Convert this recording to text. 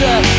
Yeah.